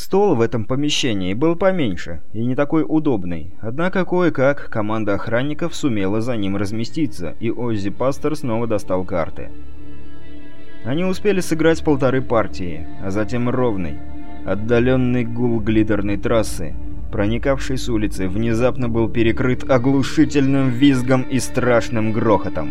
Стол в этом помещении был поменьше и не такой удобный, однако кое-как команда охранников сумела за ним разместиться, и Оззи Пастор снова достал карты. Они успели сыграть полторы партии, а затем ровный, отдаленный гул глидерной трассы, проникавший с улицы, внезапно был перекрыт оглушительным визгом и страшным грохотом.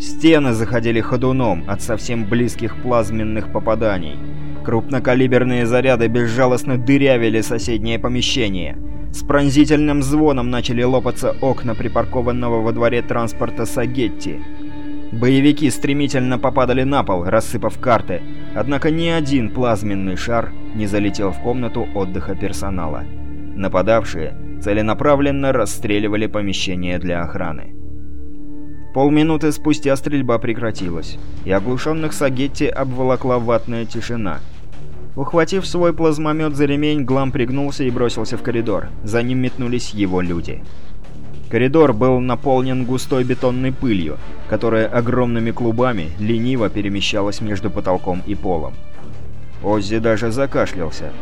Стены заходили ходуном от совсем близких плазменных попаданий. Крупнокалиберные заряды безжалостно дырявили соседнее помещение. С пронзительным звоном начали лопаться окна припаркованного во дворе транспорта Сагетти. Боевики стремительно попадали на пол, рассыпав карты, однако ни один плазменный шар не залетел в комнату отдыха персонала. Нападавшие целенаправленно расстреливали помещение для охраны. Полминуты спустя стрельба прекратилась, и оглушенных Сагетти обволокла ватная тишина. Ухватив свой плазмомет за ремень, Глам пригнулся и бросился в коридор. За ним метнулись его люди. Коридор был наполнен густой бетонной пылью, которая огромными клубами лениво перемещалась между потолком и полом. Оззи даже закашлялся.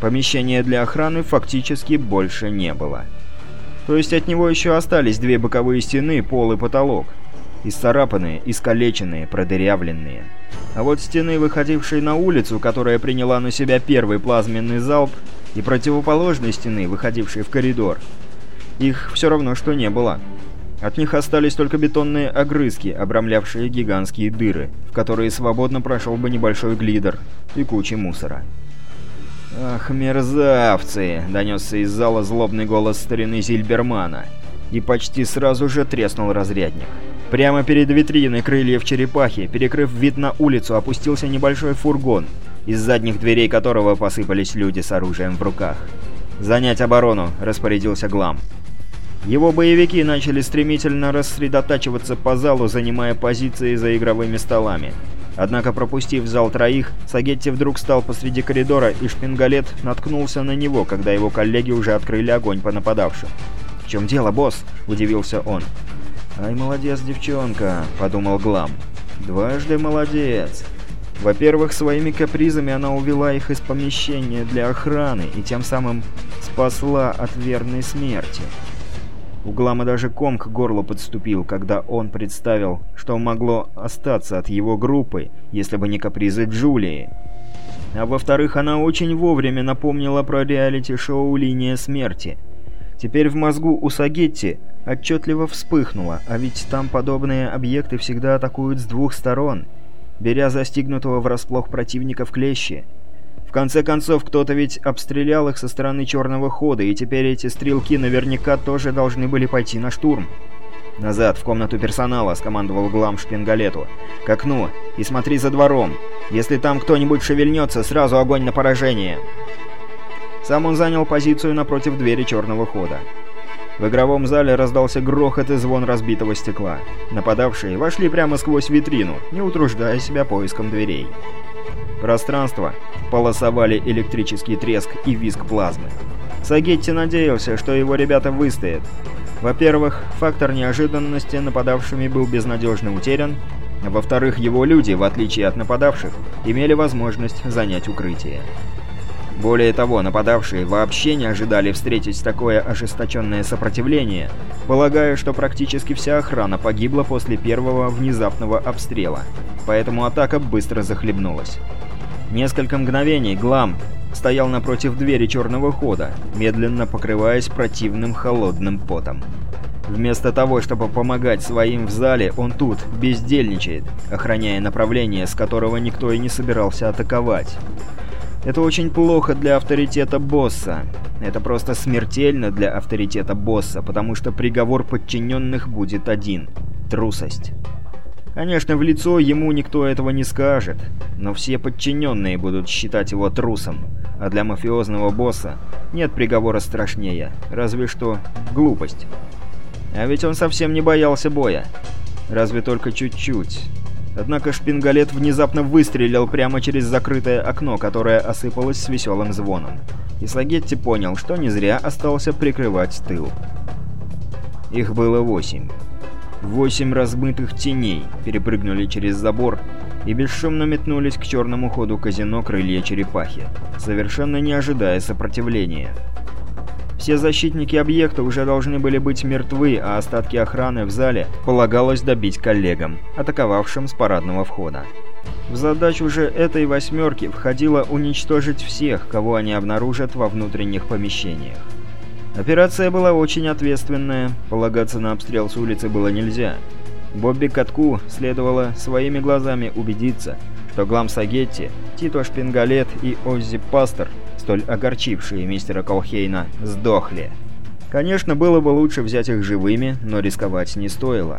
Помещения для охраны фактически больше не было. То есть от него еще остались две боковые стены, пол и потолок. Исцарапанные, искалеченные, продырявленные. А вот стены, выходившие на улицу, которая приняла на себя первый плазменный залп, и противоположной стены, выходившей в коридор, их все равно что не было. От них остались только бетонные огрызки, обрамлявшие гигантские дыры, в которые свободно прошел бы небольшой глидер и куча мусора. «Ах, мерзавцы!» — донесся из зала злобный голос старины Зильбермана. И почти сразу же треснул разрядник. Прямо перед витриной крыльев черепахи, перекрыв вид на улицу, опустился небольшой фургон, из задних дверей которого посыпались люди с оружием в руках. «Занять оборону!» — распорядился Глам. Его боевики начали стремительно рассредотачиваться по залу, занимая позиции за игровыми столами. Однако, пропустив в зал троих, Сагетти вдруг стал посреди коридора, и Шпингалет наткнулся на него, когда его коллеги уже открыли огонь по нападавшим. «В чем дело, босс?» – удивился он. «Ай, молодец, девчонка», – подумал Глам. «Дважды молодец». Во-первых, своими капризами она увела их из помещения для охраны и тем самым спасла от верной смерти. У Глама даже ком к горлу подступил, когда он представил, что могло остаться от его группы, если бы не капризы Джулии. А во-вторых, она очень вовремя напомнила про реалити-шоу «Линия смерти». Теперь в мозгу у Сагетти отчетливо вспыхнуло, а ведь там подобные объекты всегда атакуют с двух сторон, беря застигнутого врасплох противника в клещи – в конце концов, кто-то ведь обстрелял их со стороны черного хода, и теперь эти стрелки наверняка тоже должны были пойти на штурм. «Назад, в комнату персонала», — скомандовал Глам Шпингалету. «К окну. И смотри за двором. Если там кто-нибудь шевельнется, сразу огонь на поражение». Сам он занял позицию напротив двери черного хода. В игровом зале раздался грохот и звон разбитого стекла. Нападавшие вошли прямо сквозь витрину, не утруждая себя поиском дверей. Пространство полосовали электрический треск и визг плазмы. Сагетти надеялся, что его ребята выстоят. Во-первых, фактор неожиданности нападавшими был безнадежно утерян, во-вторых, его люди, в отличие от нападавших, имели возможность занять укрытие. Более того, нападавшие вообще не ожидали встретить такое ожесточенное сопротивление, полагая, что практически вся охрана погибла после первого внезапного обстрела, поэтому атака быстро захлебнулась. Несколько мгновений Глам стоял напротив двери черного хода, медленно покрываясь противным холодным потом. Вместо того, чтобы помогать своим в зале, он тут бездельничает, охраняя направление, с которого никто и не собирался атаковать. Это очень плохо для авторитета босса. Это просто смертельно для авторитета босса, потому что приговор подчиненных будет один – трусость. Конечно, в лицо ему никто этого не скажет, но все подчиненные будут считать его трусом, а для мафиозного босса нет приговора страшнее, разве что глупость. А ведь он совсем не боялся боя. Разве только чуть-чуть. Однако шпингалет внезапно выстрелил прямо через закрытое окно, которое осыпалось с веселым звоном. И Слагетти понял, что не зря остался прикрывать тыл. Их было восемь. Восемь размытых теней перепрыгнули через забор и бесшумно метнулись к черному ходу казино крылья черепахи, совершенно не ожидая сопротивления. Все защитники объекта уже должны были быть мертвы, а остатки охраны в зале полагалось добить коллегам, атаковавшим с парадного входа. В задачу же этой «восьмерки» входило уничтожить всех, кого они обнаружат во внутренних помещениях. Операция была очень ответственная, полагаться на обстрел с улицы было нельзя. Бобби Катку следовало своими глазами убедиться, что Глам Сагетти, Тито Шпингалет и Оззи Пастер, столь огорчившие мистера Колхейна, сдохли. Конечно, было бы лучше взять их живыми, но рисковать не стоило.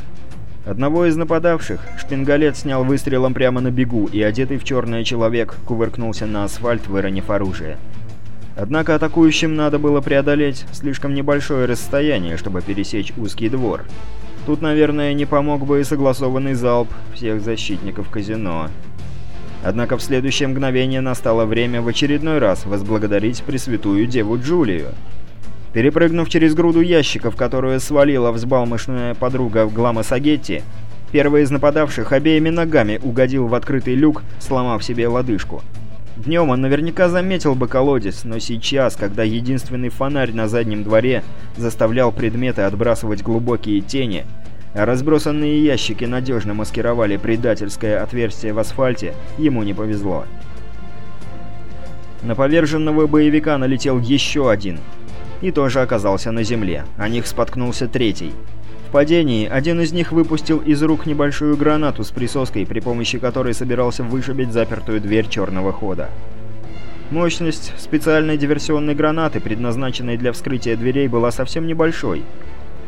Одного из нападавших Шпингалет снял выстрелом прямо на бегу, и одетый в черное человек кувыркнулся на асфальт, выронив оружие. Однако атакующим надо было преодолеть слишком небольшое расстояние, чтобы пересечь узкий двор. Тут, наверное, не помог бы и согласованный залп всех защитников казино. Однако в следующее мгновение настало время в очередной раз возблагодарить Пресвятую Деву Джулию. Перепрыгнув через груду ящиков, которую свалила взбалмошная подруга Глама Сагетти, первый из нападавших обеими ногами угодил в открытый люк, сломав себе лодыжку. Днем он наверняка заметил бы колодец, но сейчас, когда единственный фонарь на заднем дворе заставлял предметы отбрасывать глубокие тени, разбросанные ящики надежно маскировали предательское отверстие в асфальте, ему не повезло. На поверженного боевика налетел еще один. И тоже оказался на земле. О них споткнулся третий падении один из них выпустил из рук небольшую гранату с присоской, при помощи которой собирался вышибить запертую дверь черного хода. Мощность специальной диверсионной гранаты, предназначенной для вскрытия дверей, была совсем небольшой.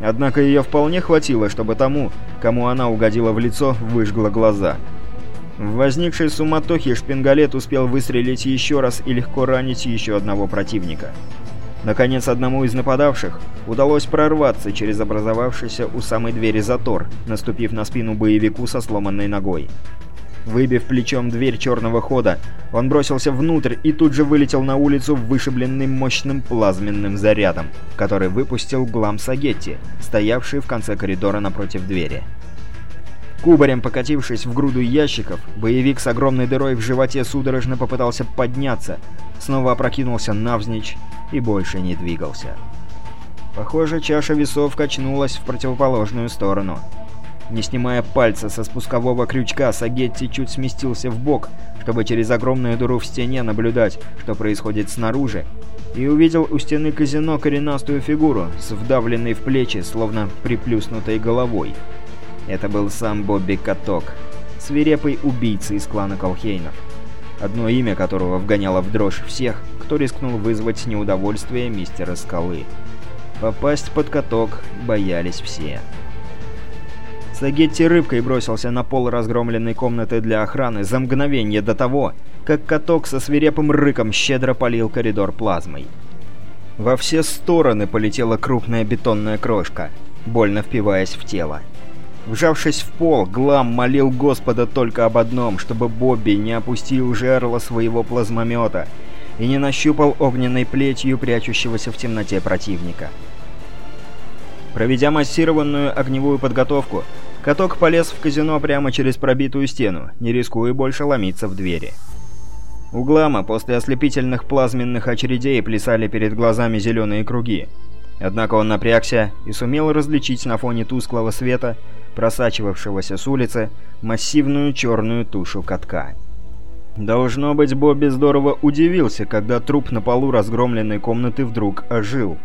Однако ее вполне хватило, чтобы тому, кому она угодила в лицо, выжгла глаза. В возникшей суматохе шпингалет успел выстрелить еще раз и легко ранить еще одного противника. Наконец, одному из нападавших удалось прорваться через образовавшийся у самой двери затор, наступив на спину боевику со сломанной ногой. Выбив плечом дверь черного хода, он бросился внутрь и тут же вылетел на улицу вышибленным мощным плазменным зарядом, который выпустил Глам Сагетти, стоявший в конце коридора напротив двери. Кубарем покатившись в груду ящиков, боевик с огромной дырой в животе судорожно попытался подняться, снова опрокинулся навзничь и больше не двигался. Похоже, чаша весов качнулась в противоположную сторону. Не снимая пальца со спускового крючка, Сагетти чуть сместился в бок, чтобы через огромную дыру в стене наблюдать, что происходит снаружи, и увидел у стены казино коренастую фигуру с вдавленной в плечи, словно приплюснутой головой. Это был сам Бобби Каток, свирепый убийца из клана Колхейнов, одно имя которого вгоняло в дрожь всех, кто рискнул вызвать неудовольствие мистера Скалы. Попасть под каток боялись все. Сагетти рыбкой бросился на пол разгромленной комнаты для охраны за мгновение до того, как каток со свирепым рыком щедро полил коридор плазмой. Во все стороны полетела крупная бетонная крошка, больно впиваясь в тело. Вжавшись в пол, Глам молил Господа только об одном, чтобы Бобби не опустил жерло своего плазмомета и не нащупал огненной плетью прячущегося в темноте противника. Проведя массированную огневую подготовку, каток полез в казино прямо через пробитую стену, не рискуя больше ломиться в двери. У Глама после ослепительных плазменных очередей плясали перед глазами зеленые круги. Однако он напрягся и сумел различить на фоне тусклого света просачивавшегося с улицы, массивную черную тушу катка. Должно быть, Бобби здорово удивился, когда труп на полу разгромленной комнаты вдруг ожил.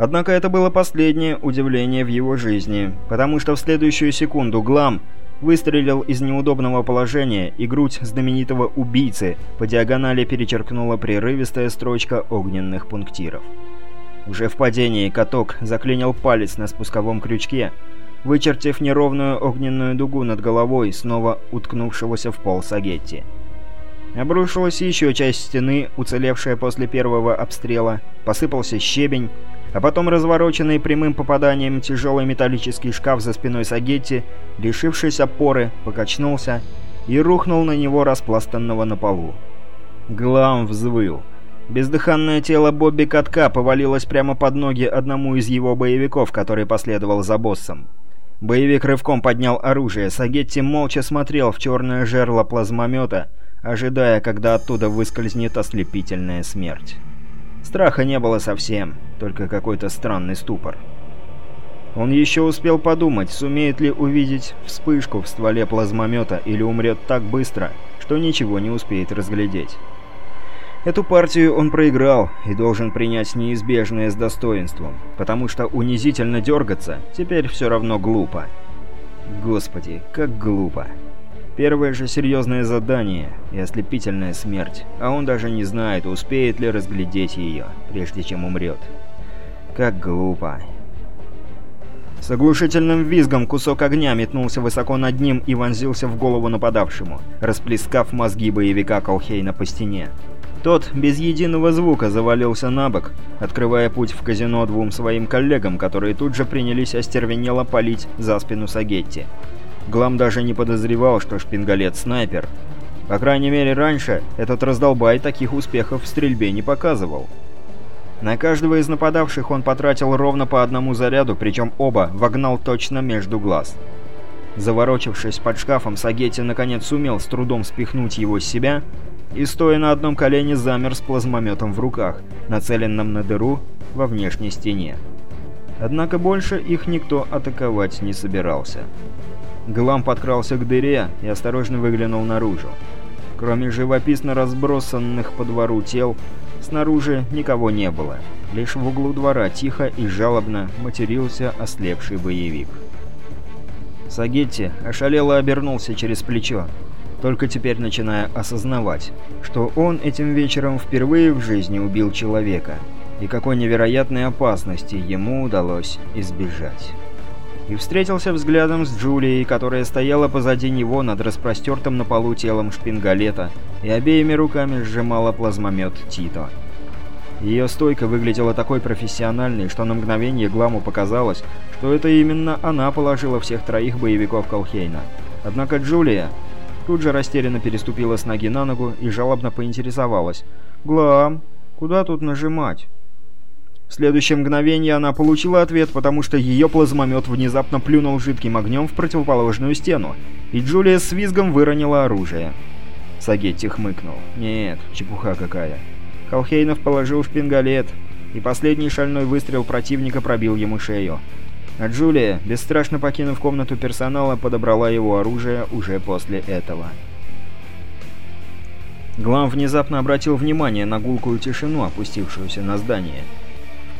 Однако это было последнее удивление в его жизни, потому что в следующую секунду Глам выстрелил из неудобного положения, и грудь знаменитого убийцы по диагонали перечеркнула прерывистая строчка огненных пунктиров. Уже в падении каток заклинил палец на спусковом крючке, вычертив неровную огненную дугу над головой снова уткнувшегося в пол Сагетти. Обрушилась еще часть стены, уцелевшая после первого обстрела, посыпался щебень, а потом развороченный прямым попаданием тяжелый металлический шкаф за спиной Сагетти, лишившись опоры, покачнулся и рухнул на него распластанного на полу. Глам взвыл. Бездыханное тело Бобби Катка повалилось прямо под ноги одному из его боевиков, который последовал за боссом. Боевик рывком поднял оружие. Сагетти молча смотрел в черное жерло плазмомета, ожидая, когда оттуда выскользнет ослепительная смерть. Страха не было совсем, только какой-то странный ступор. Он еще успел подумать, сумеет ли увидеть вспышку в стволе плазмомета или умрет так быстро, что ничего не успеет разглядеть. Эту партию он проиграл и должен принять неизбежное с достоинством, потому что унизительно дергаться теперь все равно глупо. Господи, как глупо. Первое же серьезное задание и ослепительная смерть, а он даже не знает, успеет ли разглядеть ее, прежде чем умрет. Как глупо. С оглушительным визгом кусок огня метнулся высоко над ним и вонзился в голову нападавшему, расплескав мозги боевика Колхейна по стене. Тот без единого звука завалился на бок, открывая путь в казино двум своим коллегам, которые тут же принялись остервенело палить за спину Сагетти. Глам даже не подозревал, что шпингалет снайпер. По крайней мере, раньше этот раздолбай таких успехов в стрельбе не показывал. На каждого из нападавших он потратил ровно по одному заряду, причем оба вогнал точно между глаз. Заворочившись под шкафом, Сагетти наконец сумел с трудом спихнуть его с себя и, стоя на одном колене, замер с плазмометом в руках, нацеленным на дыру во внешней стене. Однако больше их никто атаковать не собирался. Глам подкрался к дыре и осторожно выглянул наружу. Кроме живописно разбросанных по двору тел, снаружи никого не было. Лишь в углу двора тихо и жалобно матерился ослепший боевик. Сагетти ошалело обернулся через плечо только теперь начиная осознавать, что он этим вечером впервые в жизни убил человека, и какой невероятной опасности ему удалось избежать. И встретился взглядом с Джулией, которая стояла позади него над распростертым на полу телом шпингалета и обеими руками сжимала плазмомет Тито. Ее стойка выглядела такой профессиональной, что на мгновение Гламу показалось, что это именно она положила всех троих боевиков Колхейна. Однако Джулия Тут же растерянно переступила с ноги на ногу и жалобно поинтересовалась. «Глам, куда тут нажимать?» В следующее мгновение она получила ответ, потому что ее плазмомет внезапно плюнул жидким огнем в противоположную стену, и Джулия с визгом выронила оружие. Сагетти хмыкнул. «Нет, чепуха какая». Колхейнов положил шпингалет, и последний шальной выстрел противника пробил ему шею. А Джулия, бесстрашно покинув комнату персонала, подобрала его оружие уже после этого. Глам внезапно обратил внимание на гулкую тишину, опустившуюся на здание.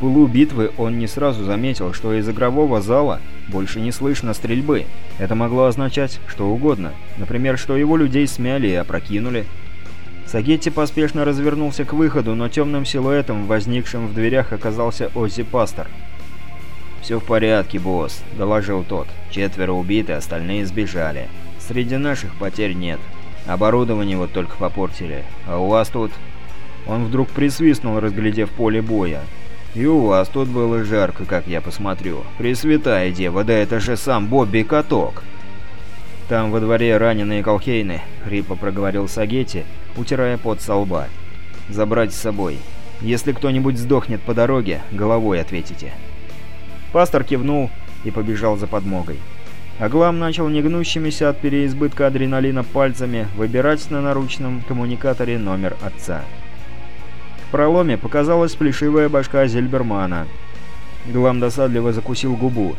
Пылу битвы он не сразу заметил, что из игрового зала больше не слышно стрельбы. Это могло означать что угодно. Например, что его людей смяли и опрокинули. Сагетти поспешно развернулся к выходу, но темным силуэтом, возникшим в дверях, оказался Оззи Пастор. «Все в порядке, босс», — доложил тот. «Четверо убиты, остальные сбежали. Среди наших потерь нет. Оборудование вот только попортили. А у вас тут...» Он вдруг присвистнул, разглядев поле боя. «И у вас тут было жарко, как я посмотрю. Пресвятая дева, да это же сам Бобби Каток!» «Там во дворе раненые колхейны», — хрипло проговорил Сагетти, утирая пот со лба. «Забрать с собой. Если кто-нибудь сдохнет по дороге, головой ответите». Пастор кивнул и побежал за подмогой. Аглам начал негнущимися от переизбытка адреналина пальцами выбирать на наручном коммуникаторе номер отца. Проломе показалась плешивая башка Зельбермана. Глам досадливо закусил губу.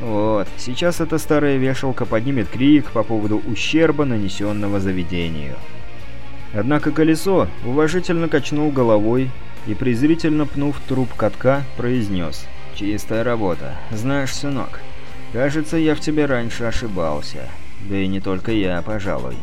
Вот, сейчас эта старая вешалка поднимет крик по поводу ущерба, нанесенного заведению. Однако колесо уважительно качнул головой и, презрительно пнув труп катка, произнес «Чистая работа. Знаешь, сынок, кажется, я в тебе раньше ошибался. Да и не только я, пожалуй».